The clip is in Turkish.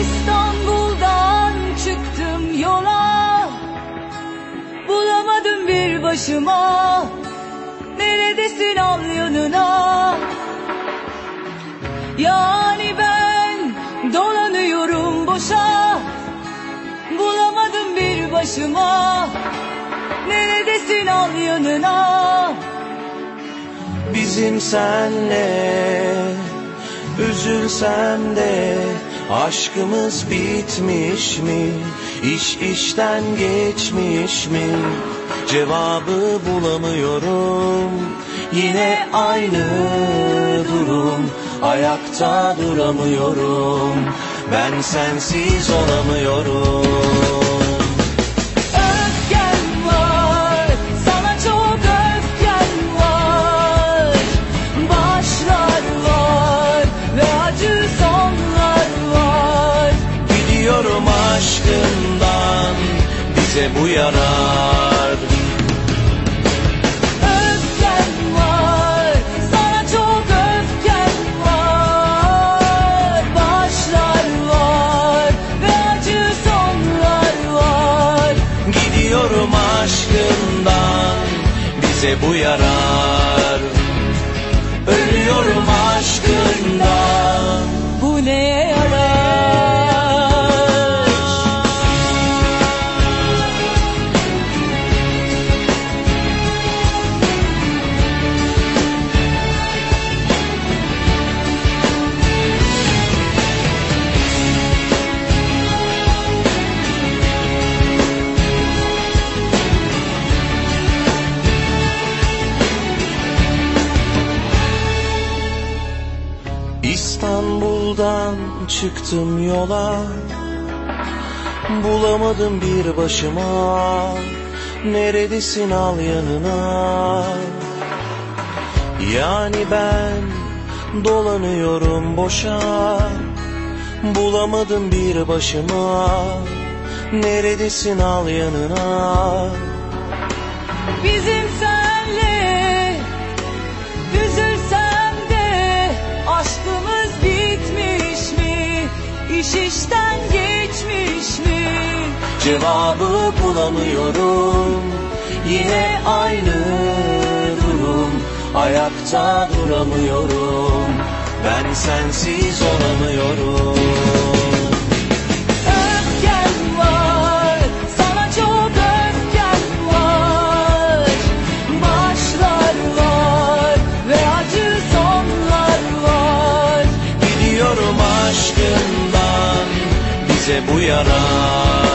İstanbul'dan çıktım yola. Bulamadım bir başıma. Neredesin al yanına? Yani ben dolanıyorum boşa. Bulamadım bir başıma. Neredesin al yanına? Bizim senle Üzülsem de Aşkımız bitmiş mi? İş işten geçmiş mi? Cevabı bulamıyorum Yine aynı durum Ayakta duramıyorum Ben sensiz olamıyorum bu yarar Öfkem var, sana çok öfkem var. Başlar var ve acı sonlar var. Gidiyorum aşkından Bize bu yarar Ölüyorum aşkından İstanbul'dan çıktım yola. Bulamadım bir başıma. Neredesin al yanına? Yani ben dolanıyorum boşa. Bulamadım bir başıma. Neredesin al yanına? Bizim senle Cevabı bulamıyorum. Yine aynı durum. Ayakta duramıyorum. Ben sensiz olamıyorum. Bize bu yarar